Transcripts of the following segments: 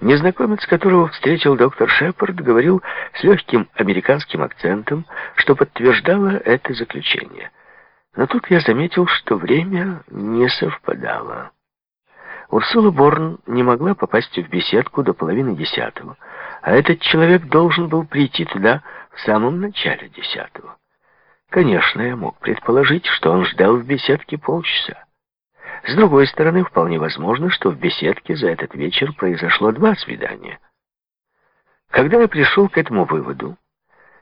Незнакомец, которого встретил доктор Шепард, говорил с легким американским акцентом, что подтверждало это заключение. Но тут я заметил, что время не совпадало. Урсула Борн не могла попасть в беседку до половины десятого, а этот человек должен был прийти туда в самом начале десятого. Конечно, я мог предположить, что он ждал в беседке полчаса. С другой стороны, вполне возможно, что в беседке за этот вечер произошло два свидания. Когда я пришел к этому выводу,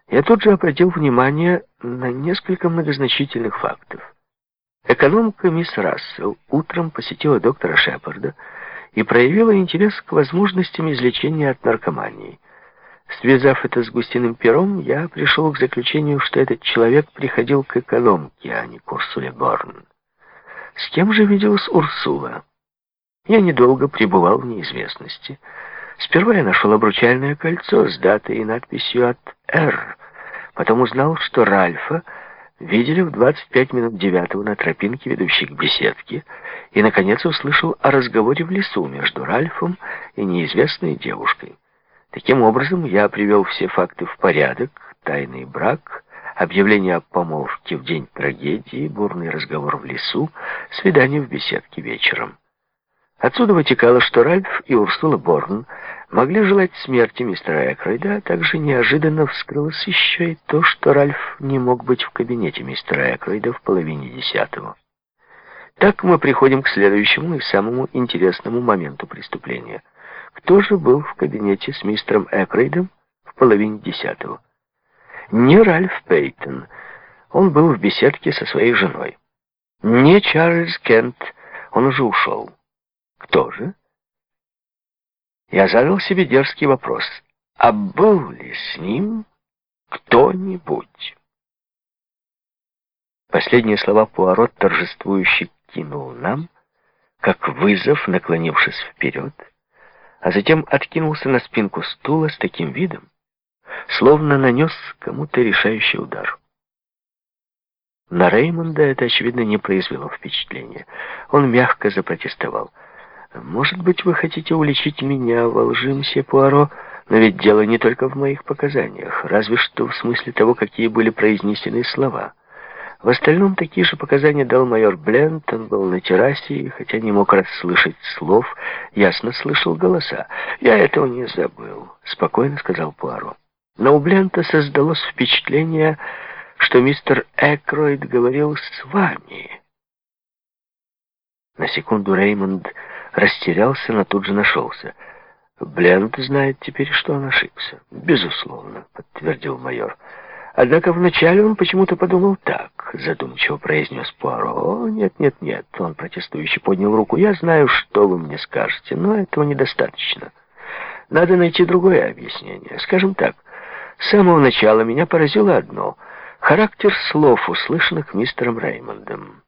я тут же обратил внимание на несколько многозначительных фактов. Экономка мисс Рассел утром посетила доктора Шепарда и проявила интерес к возможностям излечения от наркомании. Связав это с густиным пером, я пришел к заключению, что этот человек приходил к экономке, а не к Урсуле Борн. С кем же виделась Урсула? Я недолго пребывал в неизвестности. Сперва я нашел обручальное кольцо с датой и надписью от «Р». Потом узнал, что Ральфа видели в 25 минут девятого на тропинке, ведущей к беседке, и, наконец, услышал о разговоре в лесу между Ральфом и неизвестной девушкой. Таким образом, я привел все факты в порядок, тайный брак, объявление о помолвке в день трагедии, бурный разговор в лесу, свидание в беседке вечером. Отсюда вытекало, что Ральф и Урсула Борн могли желать смерти мистера Экройда, а также неожиданно вскрылось еще и то, что Ральф не мог быть в кабинете мистера Экройда в половине десятого. Так мы приходим к следующему и самому интересному моменту преступления. Кто же был в кабинете с мистером Экрейдом в половине десятого? Не Ральф Пейтон. Он был в беседке со своей женой. Не Чарльз Кент. Он уже ушел. Кто же? Я задал себе дерзкий вопрос. А был ли с ним кто-нибудь? Последние слова Пуаро торжествующе кинул нам, как вызов, наклонившись вперед, а затем откинулся на спинку стула с таким видом, словно нанес кому-то решающий удар. На Реймонда это, очевидно, не произвело впечатления. Он мягко запротестовал. «Может быть, вы хотите уличить меня во лжи, мсье Пуаро, но ведь дело не только в моих показаниях, разве что в смысле того, какие были произнесены слова». В остальном такие же показания дал майор Бленд. Он был на террасе, и хотя не мог расслышать слов, ясно слышал голоса. «Я этого не забыл», — спокойно сказал Пуаро. Но у Блента создалось впечатление, что мистер Экройд говорил с вами. На секунду Реймонд растерялся, но тут же нашелся. Блент знает теперь, что он ошибся. Безусловно, подтвердил майор. Однако вначале он почему-то подумал так, задумчиво произнес Пуаро. нет, нет, нет, он протестующе поднял руку. Я знаю, что вы мне скажете, но этого недостаточно. Надо найти другое объяснение. Скажем так, с самого начала меня поразило одно — характер слов, услышанных мистером Реймондом.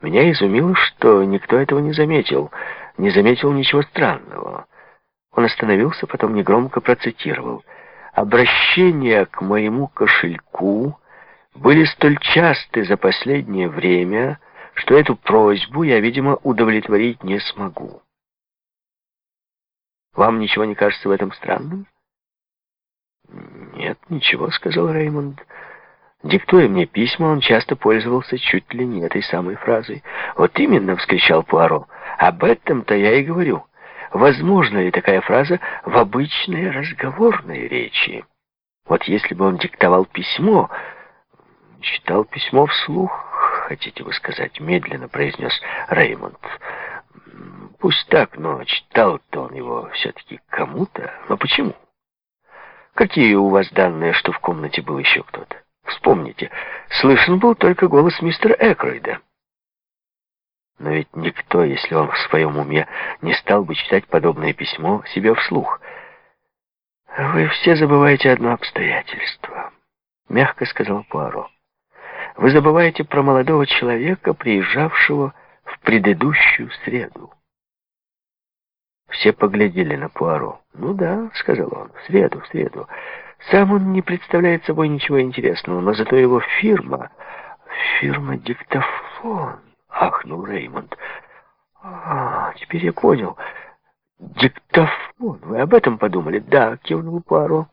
Меня изумило, что никто этого не заметил, не заметил ничего странного. Он остановился, потом негромко процитировал. «Обращения к моему кошельку были столь часты за последнее время, что эту просьбу я, видимо, удовлетворить не смогу». Вам ничего не кажется в этом странным? «Нет, ничего», — сказал Реймонд. Диктуя мне письма, он часто пользовался чуть ли не этой самой фразой. «Вот именно!» — вскричал Пуаро. «Об этом-то я и говорю. Возможно ли такая фраза в обычной разговорной речи? Вот если бы он диктовал письмо, читал письмо вслух, хотите вы сказать, медленно произнес Реймонд. Пусть так, но читал-то он его все-таки кому-то. Но почему?» Какие у вас данные, что в комнате был еще кто-то? Вспомните, слышен был только голос мистера Экройда. Но ведь никто, если он в своем уме, не стал бы читать подобное письмо себе вслух. «Вы все забываете одно обстоятельство», — мягко сказал Пуаро. «Вы забываете про молодого человека, приезжавшего в предыдущую среду». Все поглядели на Пуаро. «Ну да», — сказал он, — «в среду, в среду. Сам он не представляет собой ничего интересного, но зато его фирма... Фирма «Диктофон», — ахнул Реймонд. «А, теперь я понял. Диктофон. «Вон, вы об этом подумали?» «Да», — кивнул Пуаро.